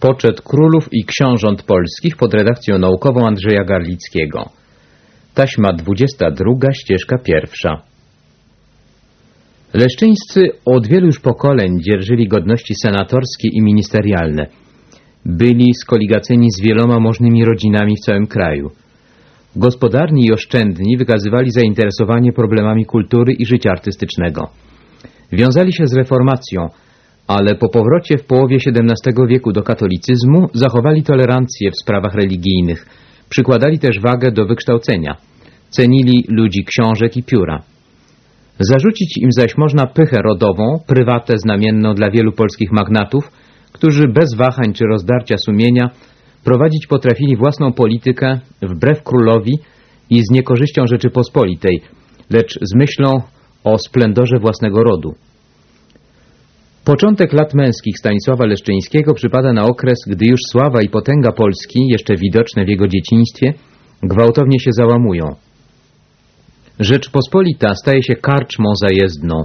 Poczet królów i książąt polskich pod redakcją naukową Andrzeja Garlickiego. Taśma 22, ścieżka pierwsza. Leszczyńscy od wielu już pokoleń dzierżyli godności senatorskie i ministerialne. Byli skoligacyjni z wieloma możnymi rodzinami w całym kraju. Gospodarni i oszczędni wykazywali zainteresowanie problemami kultury i życia artystycznego. Wiązali się z reformacją, ale po powrocie w połowie XVII wieku do katolicyzmu zachowali tolerancję w sprawach religijnych, przykładali też wagę do wykształcenia, cenili ludzi książek i pióra. Zarzucić im zaś można pychę rodową, prywatę znamienną dla wielu polskich magnatów, którzy bez wahań czy rozdarcia sumienia prowadzić potrafili własną politykę wbrew królowi i z niekorzyścią Rzeczypospolitej, lecz z myślą o splendorze własnego rodu. Początek lat męskich Stanisława Leszczyńskiego przypada na okres, gdy już sława i potęga Polski, jeszcze widoczne w jego dzieciństwie, gwałtownie się załamują. Rzeczpospolita staje się karczmą zajezdną,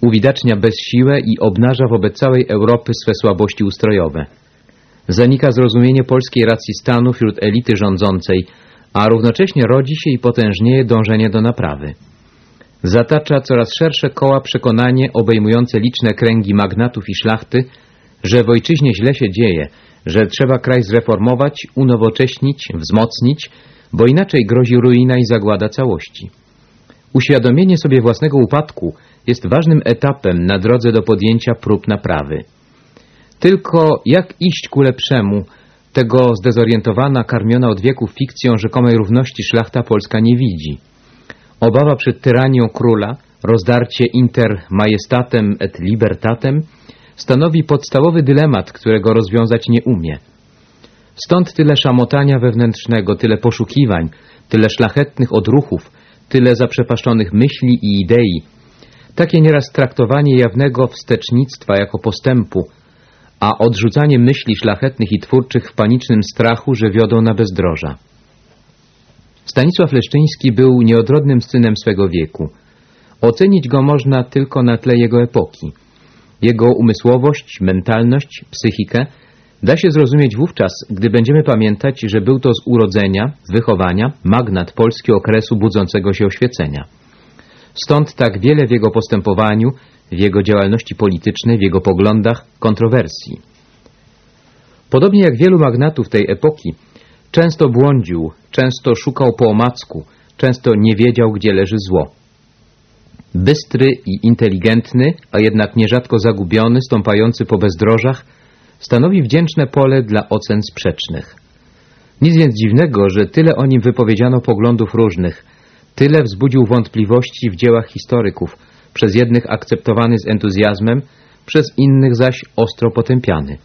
uwidacznia bezsiłę i obnaża wobec całej Europy swe słabości ustrojowe. Zanika zrozumienie polskiej racji stanu wśród elity rządzącej, a równocześnie rodzi się i potężnieje dążenie do naprawy. Zatacza coraz szersze koła przekonanie obejmujące liczne kręgi magnatów i szlachty, że w ojczyźnie źle się dzieje, że trzeba kraj zreformować, unowocześnić, wzmocnić, bo inaczej grozi ruina i zagłada całości. Uświadomienie sobie własnego upadku jest ważnym etapem na drodze do podjęcia prób naprawy. Tylko jak iść ku lepszemu, tego zdezorientowana, karmiona od wieków fikcją rzekomej równości szlachta polska nie widzi. Obawa przed tyranią króla, rozdarcie inter majestatem et libertatem stanowi podstawowy dylemat, którego rozwiązać nie umie. Stąd tyle szamotania wewnętrznego, tyle poszukiwań, tyle szlachetnych odruchów, tyle zaprzepaszczonych myśli i idei, takie nieraz traktowanie jawnego wstecznictwa jako postępu, a odrzucanie myśli szlachetnych i twórczych w panicznym strachu, że wiodą na bezdroża. Stanisław Leszczyński był nieodrodnym synem swego wieku. Ocenić go można tylko na tle jego epoki. Jego umysłowość, mentalność, psychikę da się zrozumieć wówczas, gdy będziemy pamiętać, że był to z urodzenia, wychowania, magnat polski okresu budzącego się oświecenia. Stąd tak wiele w jego postępowaniu, w jego działalności politycznej, w jego poglądach, kontrowersji. Podobnie jak wielu magnatów tej epoki, często błądził, często szukał po omacku, często nie wiedział, gdzie leży zło. Bystry i inteligentny, a jednak nierzadko zagubiony, stąpający po bezdrożach, stanowi wdzięczne pole dla ocen sprzecznych. Nic więc dziwnego, że tyle o nim wypowiedziano poglądów różnych, tyle wzbudził wątpliwości w dziełach historyków, przez jednych akceptowany z entuzjazmem, przez innych zaś ostro potępiany.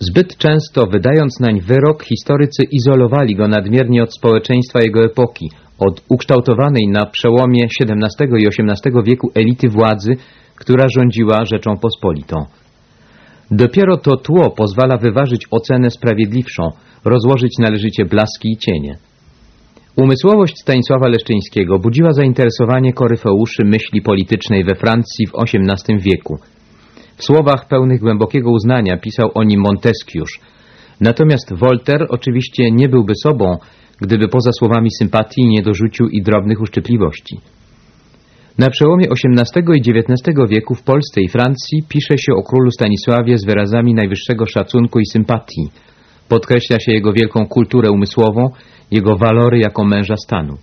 Zbyt często, wydając nań wyrok, historycy izolowali go nadmiernie od społeczeństwa jego epoki, od ukształtowanej na przełomie XVII i XVIII wieku elity władzy, która rządziła Rzeczą Pospolitą. Dopiero to tło pozwala wyważyć ocenę sprawiedliwszą, rozłożyć należycie blaski i cienie. Umysłowość Stanisława Leszczyńskiego budziła zainteresowanie koryfeuszy myśli politycznej we Francji w XVIII wieku. W słowach pełnych głębokiego uznania pisał o nim Montesquieuż. Natomiast Voltaire oczywiście nie byłby sobą, gdyby poza słowami sympatii nie dorzucił i drobnych uszczypliwości. Na przełomie XVIII i XIX wieku w Polsce i Francji pisze się o królu Stanisławie z wyrazami najwyższego szacunku i sympatii. Podkreśla się jego wielką kulturę umysłową, jego walory jako męża stanu.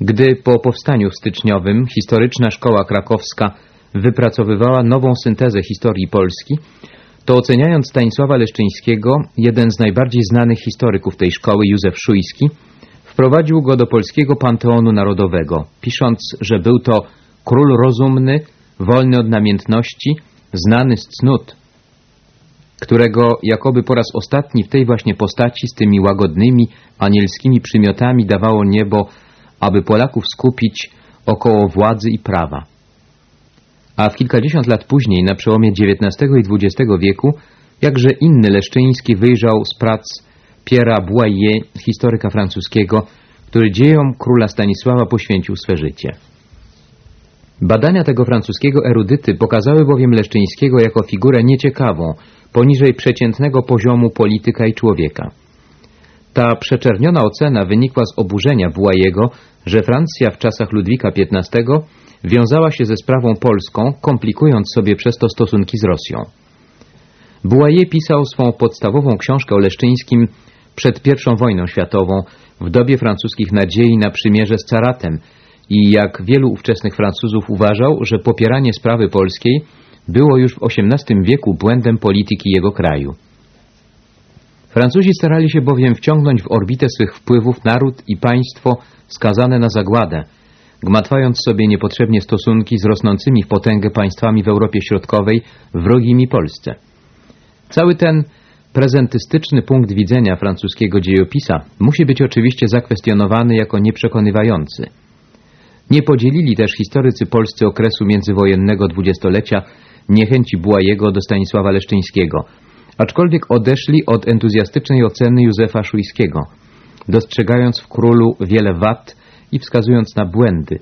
Gdy po powstaniu styczniowym historyczna szkoła krakowska wypracowywała nową syntezę historii Polski, to oceniając Stanisława Leszczyńskiego, jeden z najbardziej znanych historyków tej szkoły, Józef Szujski, wprowadził go do polskiego panteonu narodowego, pisząc, że był to król rozumny, wolny od namiętności, znany z cnót, którego jakoby po raz ostatni w tej właśnie postaci z tymi łagodnymi, anielskimi przymiotami dawało niebo, aby Polaków skupić około władzy i prawa. A w kilkadziesiąt lat później, na przełomie XIX i XX wieku, jakże inny Leszczyński wyjrzał z prac Pierre'a Boyer, historyka francuskiego, który dziejom króla Stanisława poświęcił swe życie. Badania tego francuskiego erudyty pokazały bowiem Leszczyńskiego jako figurę nieciekawą, poniżej przeciętnego poziomu polityka i człowieka. Ta przeczerniona ocena wynikła z oburzenia Błajego, że Francja w czasach Ludwika XV wiązała się ze sprawą polską, komplikując sobie przez to stosunki z Rosją. Błaje pisał swą podstawową książkę o Leszczyńskim przed I wojną światową, w dobie francuskich nadziei na przymierze z caratem i jak wielu ówczesnych Francuzów uważał, że popieranie sprawy polskiej było już w XVIII wieku błędem polityki jego kraju. Francuzi starali się bowiem wciągnąć w orbitę swych wpływów naród i państwo skazane na zagładę, gmatwając sobie niepotrzebnie stosunki z rosnącymi w potęgę państwami w Europie Środkowej, wrogimi Polsce. Cały ten prezentystyczny punkt widzenia francuskiego dziejopisa musi być oczywiście zakwestionowany jako nieprzekonywający. Nie podzielili też historycy polscy okresu międzywojennego dwudziestolecia niechęci Błajego do Stanisława Leszczyńskiego, aczkolwiek odeszli od entuzjastycznej oceny Józefa Szujskiego, dostrzegając w królu wiele wad i wskazując na błędy,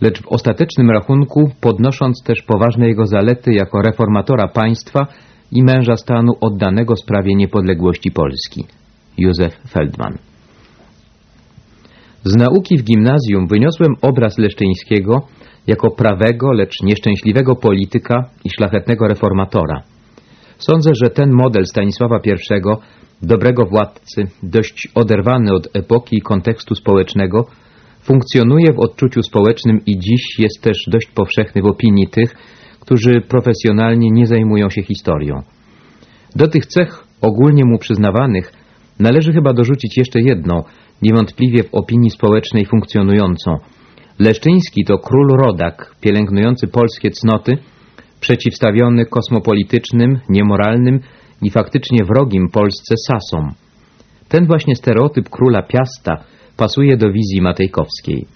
lecz w ostatecznym rachunku podnosząc też poważne jego zalety jako reformatora państwa i męża stanu oddanego sprawie niepodległości Polski. Józef Feldman Z nauki w gimnazjum wyniosłem obraz Leszczyńskiego jako prawego, lecz nieszczęśliwego polityka i szlachetnego reformatora. Sądzę, że ten model Stanisława I, dobrego władcy, dość oderwany od epoki i kontekstu społecznego, funkcjonuje w odczuciu społecznym i dziś jest też dość powszechny w opinii tych, którzy profesjonalnie nie zajmują się historią. Do tych cech ogólnie mu przyznawanych należy chyba dorzucić jeszcze jedną, niewątpliwie w opinii społecznej funkcjonującą. Leszczyński to król rodak, pielęgnujący polskie cnoty, przeciwstawiony kosmopolitycznym, niemoralnym i faktycznie wrogim Polsce Sasom. Ten właśnie stereotyp króla Piasta pasuje do wizji matejkowskiej.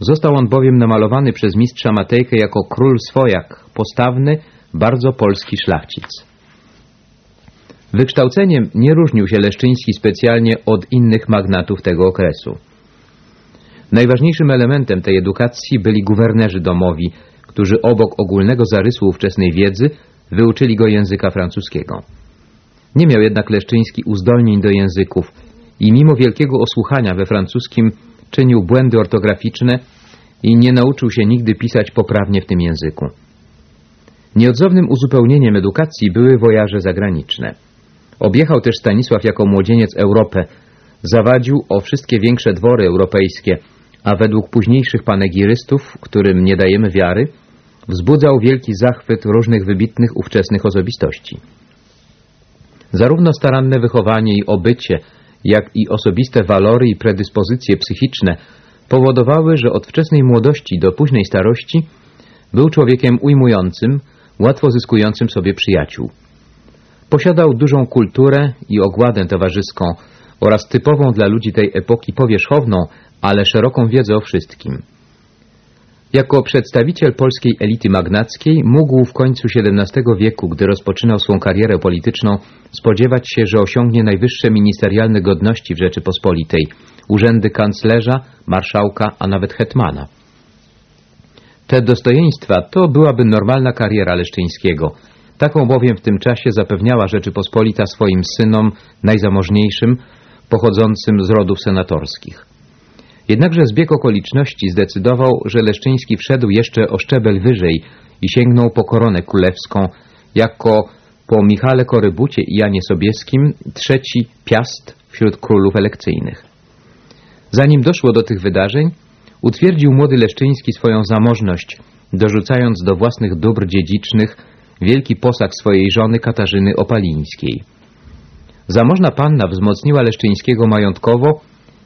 Został on bowiem namalowany przez mistrza Matejkę jako król swojak, postawny, bardzo polski szlachcic. Wykształceniem nie różnił się Leszczyński specjalnie od innych magnatów tego okresu. Najważniejszym elementem tej edukacji byli guwernerzy domowi, którzy obok ogólnego zarysu ówczesnej wiedzy wyuczyli go języka francuskiego. Nie miał jednak Leszczyński uzdolnień do języków i mimo wielkiego osłuchania we francuskim czynił błędy ortograficzne i nie nauczył się nigdy pisać poprawnie w tym języku. Nieodzownym uzupełnieniem edukacji były wojaże zagraniczne. Objechał też Stanisław jako młodzieniec Europę, zawadził o wszystkie większe dwory europejskie, a według późniejszych panegirystów, którym nie dajemy wiary, wzbudzał wielki zachwyt różnych wybitnych ówczesnych osobistości. Zarówno staranne wychowanie i obycie, jak i osobiste walory i predyspozycje psychiczne powodowały, że od wczesnej młodości do późnej starości był człowiekiem ujmującym, łatwo zyskującym sobie przyjaciół. Posiadał dużą kulturę i ogładę towarzyską oraz typową dla ludzi tej epoki powierzchowną, ale szeroką wiedzę o wszystkim. Jako przedstawiciel polskiej elity magnackiej mógł w końcu XVII wieku, gdy rozpoczynał swą karierę polityczną, spodziewać się, że osiągnie najwyższe ministerialne godności w Rzeczypospolitej, urzędy kanclerza, marszałka, a nawet hetmana. Te dostojeństwa to byłaby normalna kariera Leszczyńskiego. Taką bowiem w tym czasie zapewniała Rzeczypospolita swoim synom najzamożniejszym, pochodzącym z rodów senatorskich. Jednakże zbieg okoliczności zdecydował, że Leszczyński wszedł jeszcze o szczebel wyżej i sięgnął po koronę królewską, jako po Michale Korybucie i Janie Sobieskim trzeci piast wśród królów elekcyjnych. Zanim doszło do tych wydarzeń, utwierdził młody Leszczyński swoją zamożność, dorzucając do własnych dóbr dziedzicznych wielki posag swojej żony Katarzyny Opalińskiej. Zamożna panna wzmocniła Leszczyńskiego majątkowo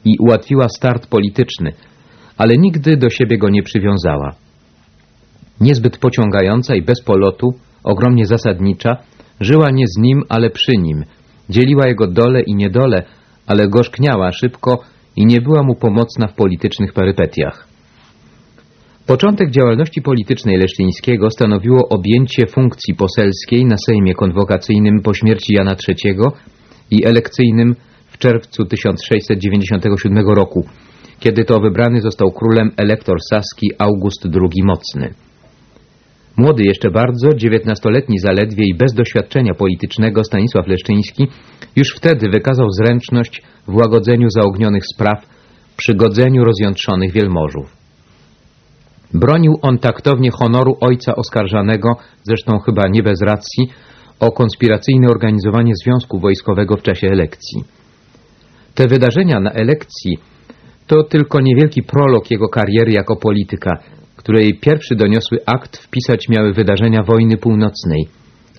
i ułatwiła start polityczny, ale nigdy do siebie go nie przywiązała. Niezbyt pociągająca i bez polotu, ogromnie zasadnicza, żyła nie z nim, ale przy nim, dzieliła jego dole i niedole, ale gorzkniała szybko i nie była mu pomocna w politycznych perypetiach. Początek działalności politycznej Leszczyńskiego stanowiło objęcie funkcji poselskiej na Sejmie Konwokacyjnym po śmierci Jana III i elekcyjnym czerwcu 1697 roku, kiedy to wybrany został królem elektor saski August II Mocny. Młody jeszcze bardzo, dziewiętnastoletni zaledwie i bez doświadczenia politycznego Stanisław Leszczyński już wtedy wykazał zręczność w łagodzeniu zaognionych spraw, przy godzeniu rozjątrzonych wielmożów. Bronił on taktownie honoru ojca oskarżanego, zresztą chyba nie bez racji, o konspiracyjne organizowanie związku wojskowego w czasie elekcji. Te wydarzenia na elekcji to tylko niewielki prolog jego kariery jako polityka, której pierwszy doniosły akt wpisać miały wydarzenia wojny północnej,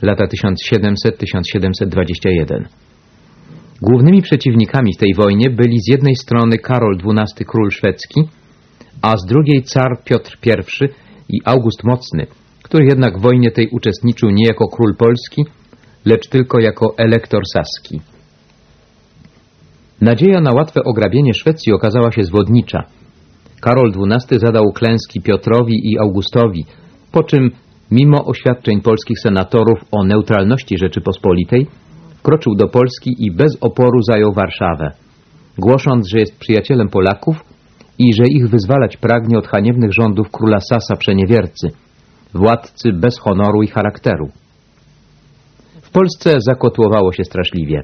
lata 1700-1721. Głównymi przeciwnikami w tej wojnie byli z jednej strony Karol XII król szwedzki, a z drugiej car Piotr I i August Mocny, który jednak w wojnie tej uczestniczył nie jako król polski, lecz tylko jako elektor saski. Nadzieja na łatwe ograbienie Szwecji okazała się zwodnicza. Karol XII zadał klęski Piotrowi i Augustowi, po czym, mimo oświadczeń polskich senatorów o neutralności Rzeczypospolitej, wkroczył do Polski i bez oporu zajął Warszawę, głosząc, że jest przyjacielem Polaków i że ich wyzwalać pragnie od haniebnych rządów króla Sasa Przeniewiercy, władcy bez honoru i charakteru. W Polsce zakotłowało się straszliwie.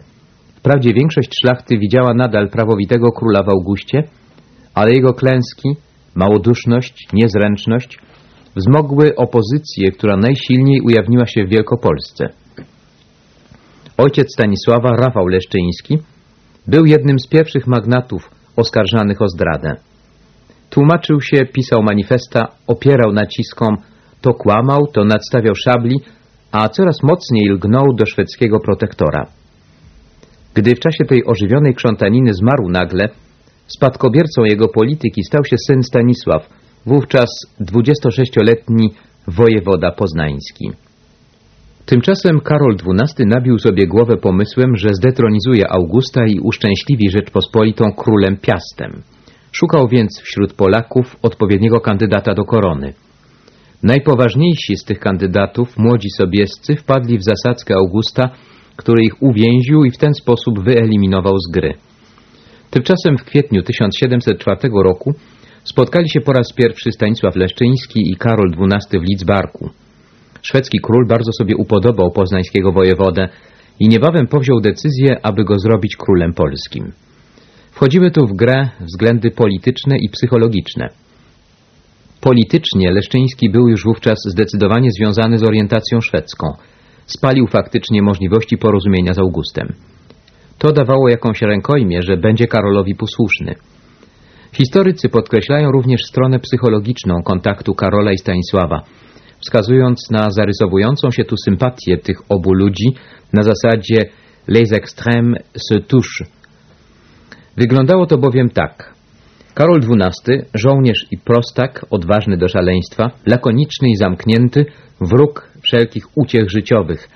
Wprawdzie większość szlachty widziała nadal prawowitego króla w Augustie, ale jego klęski, małoduszność, niezręczność wzmogły opozycję, która najsilniej ujawniła się w Wielkopolsce. Ojciec Stanisława, Rafał Leszczyński, był jednym z pierwszych magnatów oskarżanych o zdradę. Tłumaczył się, pisał manifesta, opierał naciskom, to kłamał, to nadstawiał szabli, a coraz mocniej lgnął do szwedzkiego protektora. Gdy w czasie tej ożywionej krzątaniny zmarł nagle, spadkobiercą jego polityki stał się syn Stanisław, wówczas 26-letni wojewoda poznański. Tymczasem Karol XII nabił sobie głowę pomysłem, że zdetronizuje Augusta i uszczęśliwi Rzeczpospolitą królem Piastem. Szukał więc wśród Polaków odpowiedniego kandydata do korony. Najpoważniejsi z tych kandydatów, młodzi sobiescy, wpadli w zasadzkę Augusta, który ich uwięził i w ten sposób wyeliminował z gry. Tymczasem w kwietniu 1704 roku spotkali się po raz pierwszy Stanisław Leszczyński i Karol XII w Lidzbarku. Szwedzki król bardzo sobie upodobał poznańskiego wojewodę i niebawem powziął decyzję, aby go zrobić królem polskim. Wchodziły tu w grę względy polityczne i psychologiczne. Politycznie Leszczyński był już wówczas zdecydowanie związany z orientacją szwedzką. Spalił faktycznie możliwości porozumienia z Augustem. To dawało jakąś rękojmię, że będzie Karolowi posłuszny. Historycy podkreślają również stronę psychologiczną kontaktu Karola i Stanisława, wskazując na zarysowującą się tu sympatię tych obu ludzi na zasadzie les extrêmes se touchent. Wyglądało to bowiem tak. Karol XII, żołnierz i prostak, odważny do szaleństwa, lakoniczny i zamknięty, wróg wszelkich uciech życiowych.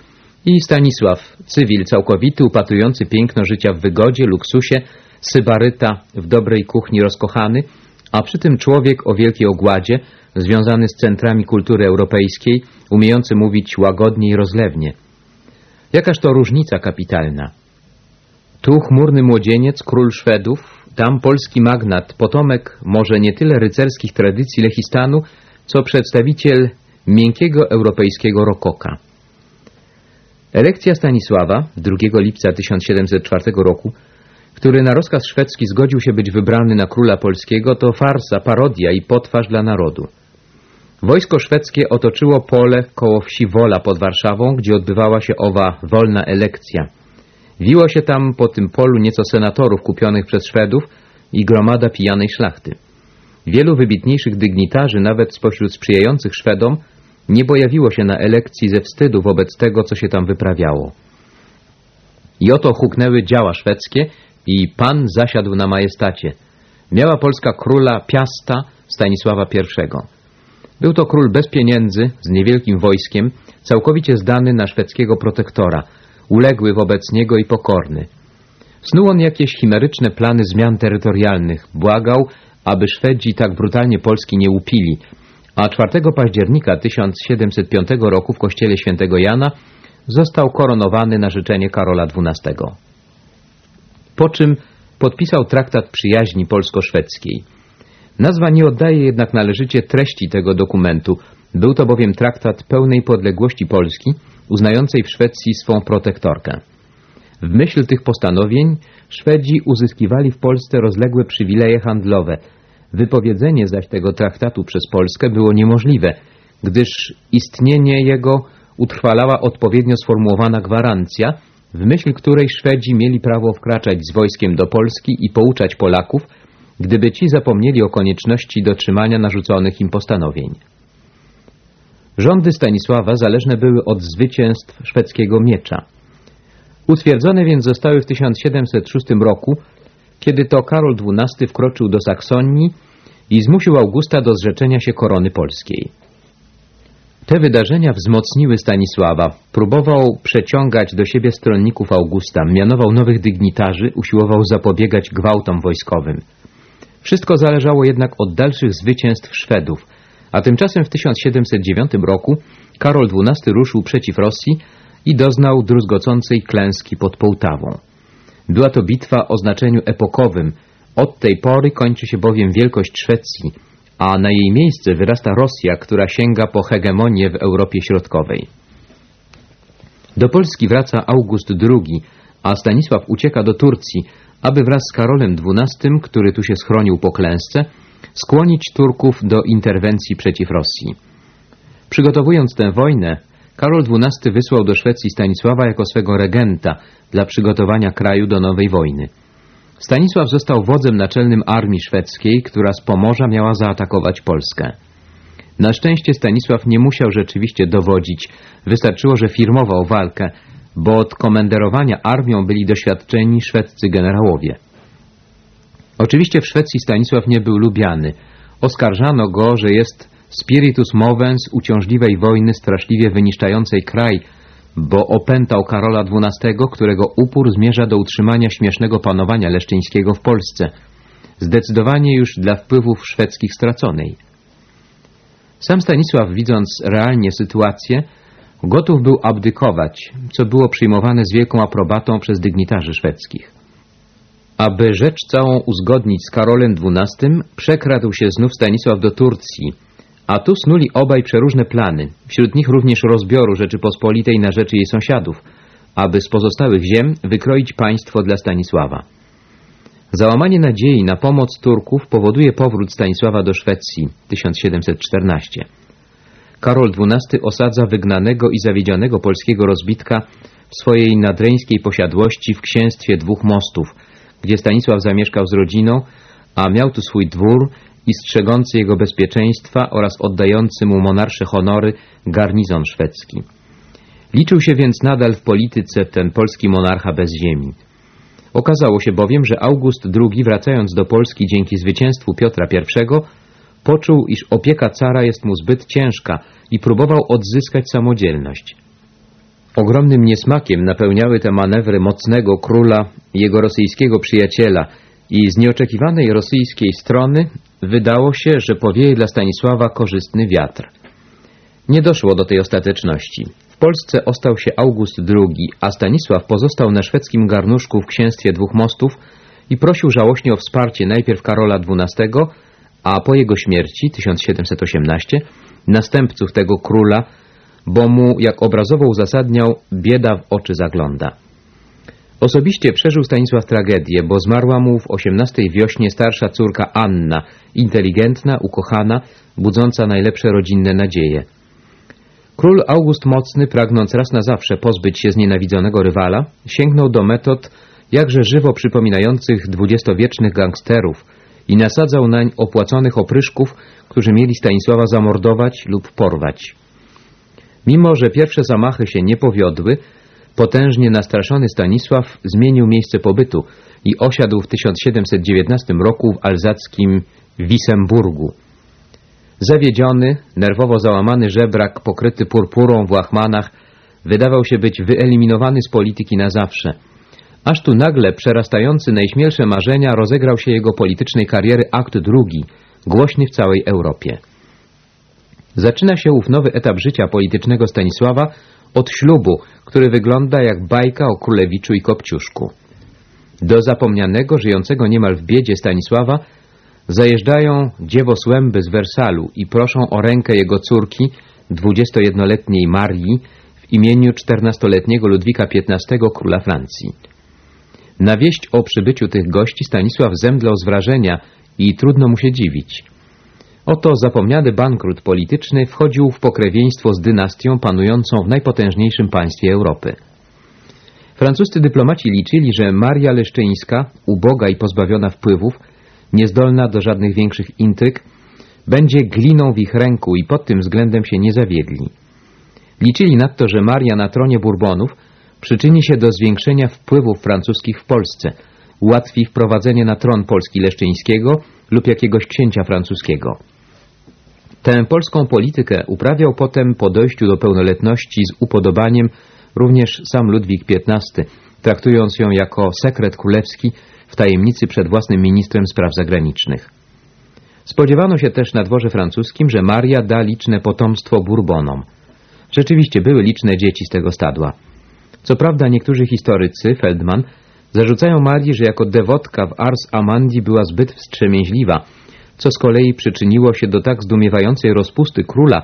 I Stanisław, cywil całkowity, upatrujący piękno życia w wygodzie, luksusie, sybaryta w dobrej kuchni rozkochany, a przy tym człowiek o wielkiej ogładzie, związany z centrami kultury europejskiej, umiejący mówić łagodnie i rozlewnie. Jakaż to różnica kapitalna. Tu chmurny młodzieniec, król Szwedów, tam polski magnat, potomek może nie tyle rycerskich tradycji Lechistanu, co przedstawiciel miękkiego europejskiego rokoka. Elekcja Stanisława 2 lipca 1704 roku, który na rozkaz szwedzki zgodził się być wybrany na króla polskiego, to farsa, parodia i potwarz dla narodu. Wojsko szwedzkie otoczyło pole koło wsi Wola pod Warszawą, gdzie odbywała się owa wolna elekcja. Wiło się tam po tym polu nieco senatorów kupionych przez Szwedów i gromada pijanej szlachty. Wielu wybitniejszych dygnitarzy, nawet spośród sprzyjających Szwedom, nie pojawiło się na elekcji ze wstydu wobec tego, co się tam wyprawiało. I oto huknęły działa szwedzkie i pan zasiadł na majestacie. Miała Polska króla Piasta Stanisława I. Był to król bez pieniędzy, z niewielkim wojskiem, całkowicie zdany na szwedzkiego protektora, uległy wobec niego i pokorny. Snuł on jakieś chimeryczne plany zmian terytorialnych, błagał, aby Szwedzi tak brutalnie Polski nie łupili, a 4 października 1705 roku w kościele świętego Jana został koronowany na życzenie Karola XII. Po czym podpisał traktat przyjaźni polsko-szwedzkiej. Nazwa nie oddaje jednak należycie treści tego dokumentu, Był to bowiem traktat pełnej podległości Polski, uznającej w Szwecji swą protektorkę. W myśl tych postanowień Szwedzi uzyskiwali w Polsce rozległe przywileje handlowe. Wypowiedzenie zaś tego traktatu przez Polskę było niemożliwe, gdyż istnienie jego utrwalała odpowiednio sformułowana gwarancja, w myśl której Szwedzi mieli prawo wkraczać z wojskiem do Polski i pouczać Polaków, gdyby ci zapomnieli o konieczności dotrzymania narzuconych im postanowień. Rządy Stanisława zależne były od zwycięstw szwedzkiego miecza. Utwierdzone więc zostały w 1706 roku, kiedy to Karol XII wkroczył do Saksonii i zmusił Augusta do zrzeczenia się korony polskiej. Te wydarzenia wzmocniły Stanisława. Próbował przeciągać do siebie stronników Augusta, mianował nowych dygnitarzy, usiłował zapobiegać gwałtom wojskowym. Wszystko zależało jednak od dalszych zwycięstw Szwedów, a tymczasem w 1709 roku Karol XII ruszył przeciw Rosji i doznał druzgocącej klęski pod Połtawą. Była to bitwa o znaczeniu epokowym. Od tej pory kończy się bowiem wielkość Szwecji, a na jej miejsce wyrasta Rosja, która sięga po hegemonię w Europie Środkowej. Do Polski wraca August II, a Stanisław ucieka do Turcji, aby wraz z Karolem XII, który tu się schronił po klęsce, skłonić Turków do interwencji przeciw Rosji. Przygotowując tę wojnę, Karol XII wysłał do Szwecji Stanisława jako swego regenta dla przygotowania kraju do nowej wojny. Stanisław został wodzem naczelnym armii szwedzkiej, która z Pomorza miała zaatakować Polskę. Na szczęście Stanisław nie musiał rzeczywiście dowodzić, wystarczyło, że firmował walkę, bo od komenderowania armią byli doświadczeni szwedzcy generałowie. Oczywiście w Szwecji Stanisław nie był lubiany. Oskarżano go, że jest spiritus movens uciążliwej wojny straszliwie wyniszczającej kraj, bo opętał Karola XII, którego upór zmierza do utrzymania śmiesznego panowania leszczyńskiego w Polsce, zdecydowanie już dla wpływów szwedzkich straconej. Sam Stanisław, widząc realnie sytuację, gotów był abdykować, co było przyjmowane z wielką aprobatą przez dygnitarzy szwedzkich. Aby rzecz całą uzgodnić z Karolem XII, przekradł się znów Stanisław do Turcji, a tu snuli obaj przeróżne plany, wśród nich również rozbioru Rzeczypospolitej na rzeczy jej sąsiadów, aby z pozostałych ziem wykroić państwo dla Stanisława. Załamanie nadziei na pomoc Turków powoduje powrót Stanisława do Szwecji 1714. Karol XII osadza wygnanego i zawiedzionego polskiego rozbitka w swojej nadreńskiej posiadłości w księstwie dwóch mostów, gdzie Stanisław zamieszkał z rodziną, a miał tu swój dwór i strzegący jego bezpieczeństwa oraz oddający mu monarsze honory garnizon szwedzki. Liczył się więc nadal w polityce ten polski monarcha bez ziemi. Okazało się bowiem, że August II, wracając do Polski dzięki zwycięstwu Piotra I, poczuł, iż opieka cara jest mu zbyt ciężka i próbował odzyskać samodzielność. Ogromnym niesmakiem napełniały te manewry mocnego króla, jego rosyjskiego przyjaciela i z nieoczekiwanej rosyjskiej strony wydało się, że powieje dla Stanisława korzystny wiatr. Nie doszło do tej ostateczności. W Polsce ostał się August II, a Stanisław pozostał na szwedzkim garnuszku w księstwie dwóch mostów i prosił żałośnie o wsparcie najpierw Karola XII, a po jego śmierci, 1718, następców tego króla, bo mu, jak obrazowo uzasadniał, bieda w oczy zagląda. Osobiście przeżył Stanisław tragedię, bo zmarła mu w osiemnastej wiośnie starsza córka Anna, inteligentna, ukochana, budząca najlepsze rodzinne nadzieje. Król August Mocny, pragnąc raz na zawsze pozbyć się znienawidzonego rywala, sięgnął do metod jakże żywo przypominających dwudziestowiecznych gangsterów i nasadzał nań opłaconych opryszków, którzy mieli Stanisława zamordować lub porwać. Mimo, że pierwsze zamachy się nie powiodły, potężnie nastraszony Stanisław zmienił miejsce pobytu i osiadł w 1719 roku w alzackim Wisemburgu. Zawiedziony, nerwowo załamany żebrak pokryty purpurą w łachmanach wydawał się być wyeliminowany z polityki na zawsze. Aż tu nagle, przerastający najśmielsze marzenia, rozegrał się jego politycznej kariery akt drugi, głośny w całej Europie. Zaczyna się ów nowy etap życia politycznego Stanisława od ślubu, który wygląda jak bajka o królewiczu i kopciuszku. Do zapomnianego, żyjącego niemal w biedzie Stanisława zajeżdżają dziewosłęby z Wersalu i proszą o rękę jego córki, 21-letniej Marii, w imieniu 14-letniego Ludwika XV, króla Francji. Na wieść o przybyciu tych gości Stanisław zemdlał z wrażenia i trudno mu się dziwić. Oto zapomniany bankrut polityczny wchodził w pokrewieństwo z dynastią panującą w najpotężniejszym państwie Europy. Francuscy dyplomaci liczyli, że Maria Leszczyńska, uboga i pozbawiona wpływów, niezdolna do żadnych większych intryg, będzie gliną w ich ręku i pod tym względem się nie zawiedli. Liczyli nadto, że Maria na tronie Bourbonów przyczyni się do zwiększenia wpływów francuskich w Polsce, ułatwi wprowadzenie na tron Polski Leszczyńskiego lub jakiegoś księcia francuskiego. Tę polską politykę uprawiał potem po dojściu do pełnoletności z upodobaniem również sam Ludwik XV, traktując ją jako sekret królewski w tajemnicy przed własnym ministrem spraw zagranicznych. Spodziewano się też na dworze francuskim, że Maria da liczne potomstwo Bourbonom. Rzeczywiście były liczne dzieci z tego stadła. Co prawda niektórzy historycy, Feldman, zarzucają Marii, że jako dewotka w Ars Amandi była zbyt wstrzemięźliwa, co z kolei przyczyniło się do tak zdumiewającej rozpusty króla,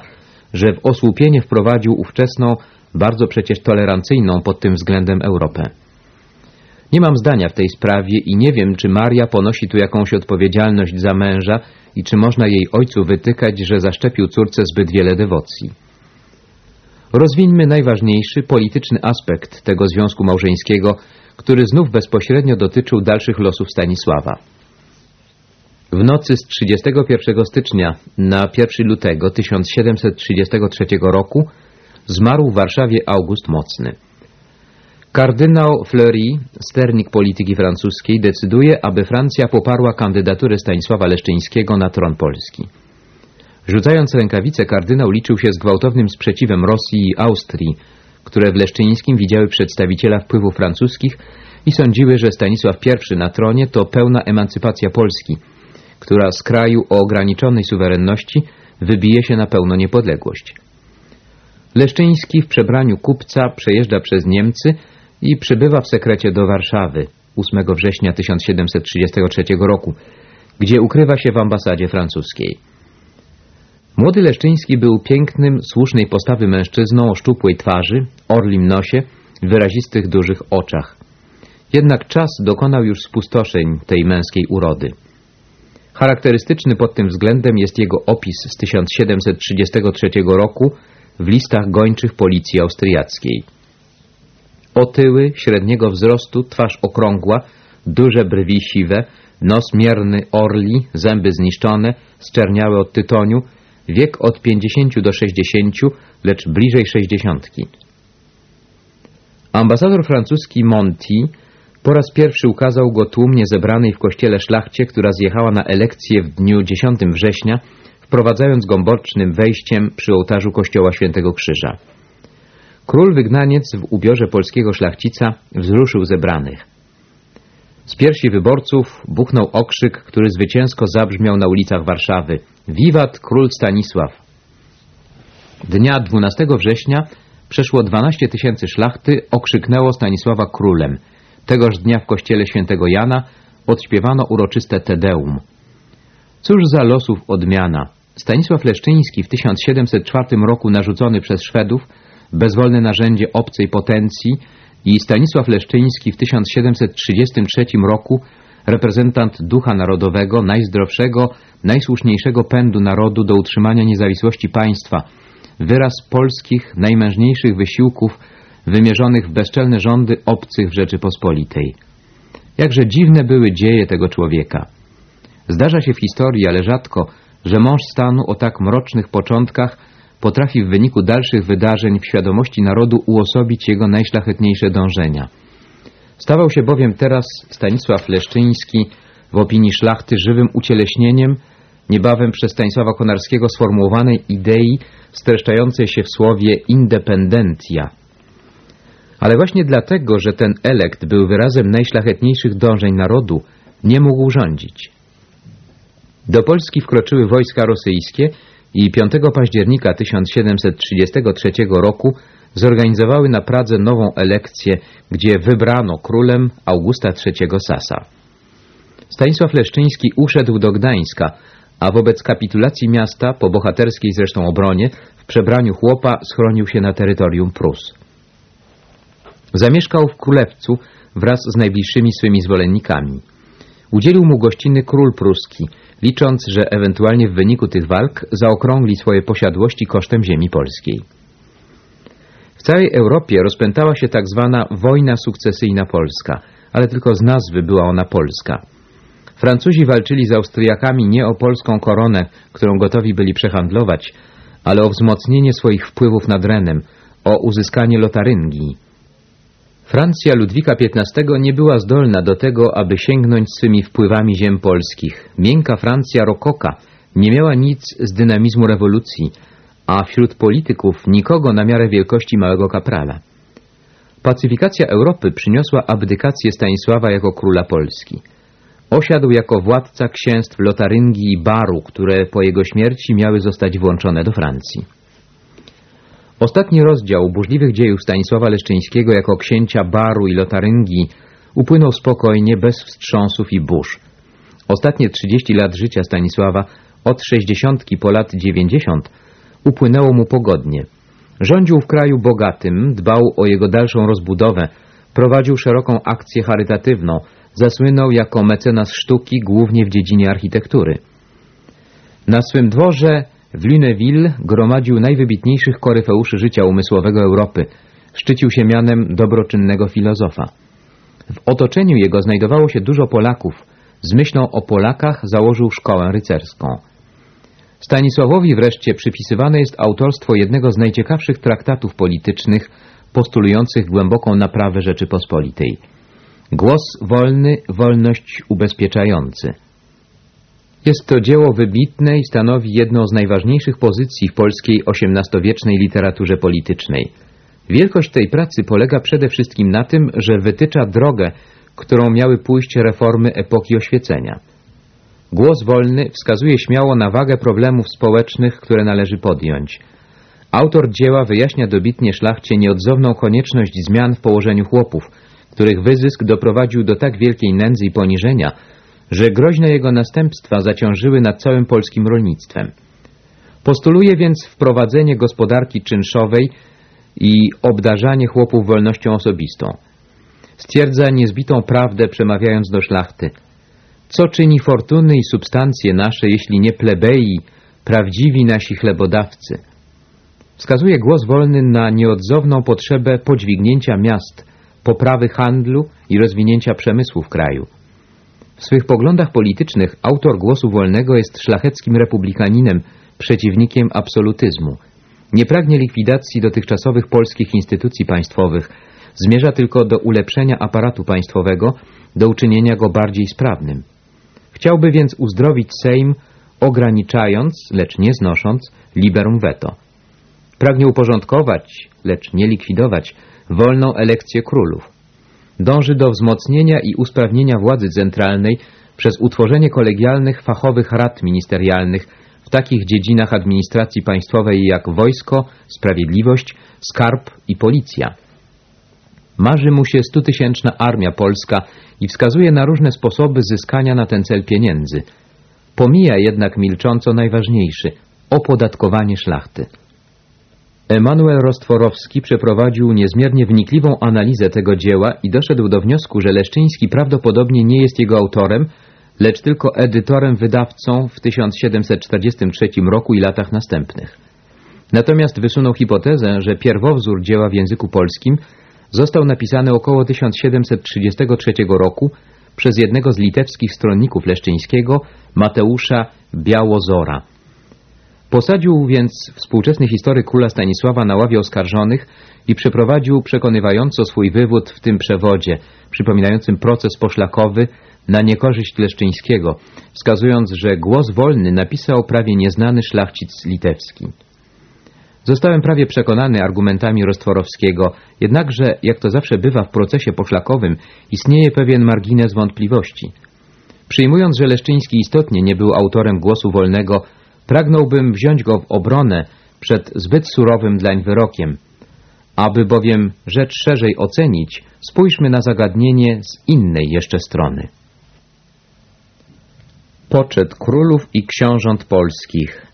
że w osłupienie wprowadził ówczesną, bardzo przecież tolerancyjną pod tym względem Europę. Nie mam zdania w tej sprawie i nie wiem, czy Maria ponosi tu jakąś odpowiedzialność za męża i czy można jej ojcu wytykać, że zaszczepił córce zbyt wiele dewocji. Rozwińmy najważniejszy polityczny aspekt tego związku małżeńskiego, który znów bezpośrednio dotyczył dalszych losów Stanisława. W nocy z 31 stycznia na 1 lutego 1733 roku zmarł w Warszawie August Mocny. Kardynał Fleury, sternik polityki francuskiej, decyduje, aby Francja poparła kandydaturę Stanisława Leszczyńskiego na tron Polski. Rzucając rękawice, kardynał liczył się z gwałtownym sprzeciwem Rosji i Austrii, które w Leszczyńskim widziały przedstawiciela wpływów francuskich i sądziły, że Stanisław I na tronie to pełna emancypacja Polski, która z kraju o ograniczonej suwerenności wybije się na pełną niepodległość. Leszczyński w przebraniu kupca przejeżdża przez Niemcy i przybywa w sekrecie do Warszawy 8 września 1733 roku, gdzie ukrywa się w ambasadzie francuskiej. Młody Leszczyński był pięknym, słusznej postawy mężczyzną o szczupłej twarzy, orlim nosie, wyrazistych, dużych oczach. Jednak czas dokonał już spustoszeń tej męskiej urody. Charakterystyczny pod tym względem jest jego opis z 1733 roku w listach gończych policji austriackiej. Otyły, średniego wzrostu, twarz okrągła, duże brwi siwe, nos mierny orli, zęby zniszczone, zczerniałe od tytoniu, wiek od 50 do 60, lecz bliżej 60. Ambasador francuski Monti po raz pierwszy ukazał go tłumnie zebranej w kościele szlachcie, która zjechała na elekcję w dniu 10 września, wprowadzając go bocznym wejściem przy ołtarzu kościoła Świętego Krzyża. Król wygnaniec w ubiorze polskiego szlachcica wzruszył zebranych. Z piersi wyborców buchnął okrzyk, który zwycięsko zabrzmiał na ulicach Warszawy. Wiwat król Stanisław! Dnia 12 września przeszło 12 tysięcy szlachty okrzyknęło Stanisława królem. Tegoż dnia w kościele świętego Jana odśpiewano uroczyste Tedeum. Cóż za losów odmiana! Stanisław Leszczyński w 1704 roku narzucony przez Szwedów, bezwolne narzędzie obcej potencji i Stanisław Leszczyński w 1733 roku reprezentant ducha narodowego, najzdrowszego, najsłuszniejszego pędu narodu do utrzymania niezawisłości państwa, wyraz polskich, najmężniejszych wysiłków wymierzonych w bezczelne rządy obcych w Rzeczypospolitej. Jakże dziwne były dzieje tego człowieka. Zdarza się w historii, ale rzadko, że mąż stanu o tak mrocznych początkach potrafi w wyniku dalszych wydarzeń w świadomości narodu uosobić jego najszlachetniejsze dążenia. Stawał się bowiem teraz Stanisław Leszczyński w opinii szlachty żywym ucieleśnieniem niebawem przez Stanisława Konarskiego sformułowanej idei streszczającej się w słowie independentia. Ale właśnie dlatego, że ten elekt był wyrazem najszlachetniejszych dążeń narodu, nie mógł rządzić. Do Polski wkroczyły wojska rosyjskie i 5 października 1733 roku zorganizowały na Pradze nową elekcję, gdzie wybrano królem Augusta III Sasa. Stanisław Leszczyński uszedł do Gdańska, a wobec kapitulacji miasta, po bohaterskiej zresztą obronie, w przebraniu chłopa schronił się na terytorium Prus. Zamieszkał w Królewcu wraz z najbliższymi swymi zwolennikami. Udzielił mu gościny król pruski, licząc, że ewentualnie w wyniku tych walk zaokrągli swoje posiadłości kosztem ziemi polskiej. W całej Europie rozpętała się tak zwana wojna sukcesyjna polska, ale tylko z nazwy była ona polska. Francuzi walczyli z Austriakami nie o polską koronę, którą gotowi byli przehandlować, ale o wzmocnienie swoich wpływów nad Renem, o uzyskanie Lotaryngii. Francja Ludwika XV nie była zdolna do tego, aby sięgnąć swymi wpływami ziem polskich. Miękka Francja Rokoka nie miała nic z dynamizmu rewolucji, a wśród polityków nikogo na miarę wielkości małego kaprala. Pacyfikacja Europy przyniosła abdykację Stanisława jako króla Polski. Osiadł jako władca księstw Lotaryngii i Baru, które po jego śmierci miały zostać włączone do Francji. Ostatni rozdział burzliwych dziejów Stanisława Leszczyńskiego jako księcia Baru i Lotaryngii upłynął spokojnie, bez wstrząsów i burz. Ostatnie 30 lat życia Stanisława, od 60 po lat 90, upłynęło mu pogodnie. Rządził w kraju bogatym, dbał o jego dalszą rozbudowę, prowadził szeroką akcję charytatywną, zasłynął jako mecenas sztuki, głównie w dziedzinie architektury. Na swym dworze w Luneville gromadził najwybitniejszych koryfeuszy życia umysłowego Europy. Szczycił się mianem dobroczynnego filozofa. W otoczeniu jego znajdowało się dużo Polaków. Z myślą o Polakach założył szkołę rycerską. Stanisławowi wreszcie przypisywane jest autorstwo jednego z najciekawszych traktatów politycznych postulujących głęboką naprawę Rzeczypospolitej. Głos wolny, wolność ubezpieczający. Jest to dzieło wybitne i stanowi jedną z najważniejszych pozycji w polskiej XVIII-wiecznej literaturze politycznej. Wielkość tej pracy polega przede wszystkim na tym, że wytycza drogę, którą miały pójść reformy epoki oświecenia. Głos wolny wskazuje śmiało na wagę problemów społecznych, które należy podjąć. Autor dzieła wyjaśnia dobitnie szlachcie nieodzowną konieczność zmian w położeniu chłopów, których wyzysk doprowadził do tak wielkiej nędzy i poniżenia, że groźne jego następstwa zaciążyły nad całym polskim rolnictwem. Postuluje więc wprowadzenie gospodarki czynszowej i obdarzanie chłopów wolnością osobistą. Stwierdza niezbitą prawdę, przemawiając do szlachty. Co czyni fortuny i substancje nasze, jeśli nie plebei, prawdziwi nasi chlebodawcy? Wskazuje głos wolny na nieodzowną potrzebę podźwignięcia miast, poprawy handlu i rozwinięcia przemysłu w kraju. W swych poglądach politycznych autor Głosu Wolnego jest szlacheckim republikaninem, przeciwnikiem absolutyzmu. Nie pragnie likwidacji dotychczasowych polskich instytucji państwowych, zmierza tylko do ulepszenia aparatu państwowego, do uczynienia go bardziej sprawnym. Chciałby więc uzdrowić Sejm, ograniczając, lecz nie znosząc, liberum veto. Pragnie uporządkować, lecz nie likwidować, wolną elekcję królów dąży do wzmocnienia i usprawnienia władzy centralnej przez utworzenie kolegialnych fachowych rad ministerialnych w takich dziedzinach administracji państwowej jak wojsko, sprawiedliwość, skarb i policja. Marzy mu się stutysięczna armia polska i wskazuje na różne sposoby zyskania na ten cel pieniędzy. Pomija jednak milcząco najważniejszy – opodatkowanie szlachty. Emanuel Rostworowski przeprowadził niezmiernie wnikliwą analizę tego dzieła i doszedł do wniosku, że Leszczyński prawdopodobnie nie jest jego autorem, lecz tylko edytorem wydawcą w 1743 roku i latach następnych. Natomiast wysunął hipotezę, że pierwowzór dzieła w języku polskim został napisany około 1733 roku przez jednego z litewskich stronników Leszczyńskiego, Mateusza Białozora. Posadził więc współczesny historyk króla Stanisława na ławie oskarżonych i przeprowadził przekonywająco swój wywód w tym przewodzie, przypominającym proces poszlakowy na niekorzyść Leszczyńskiego, wskazując, że głos wolny napisał prawie nieznany szlachcic litewski. Zostałem prawie przekonany argumentami Rostworowskiego, jednakże, jak to zawsze bywa w procesie poszlakowym, istnieje pewien margines wątpliwości. Przyjmując, że Leszczyński istotnie nie był autorem głosu wolnego, Pragnąłbym wziąć go w obronę przed zbyt surowym dlań wyrokiem. Aby bowiem rzecz szerzej ocenić, spójrzmy na zagadnienie z innej jeszcze strony. Poczet królów i książąt polskich.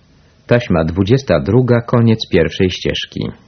Taśma 22, koniec pierwszej ścieżki.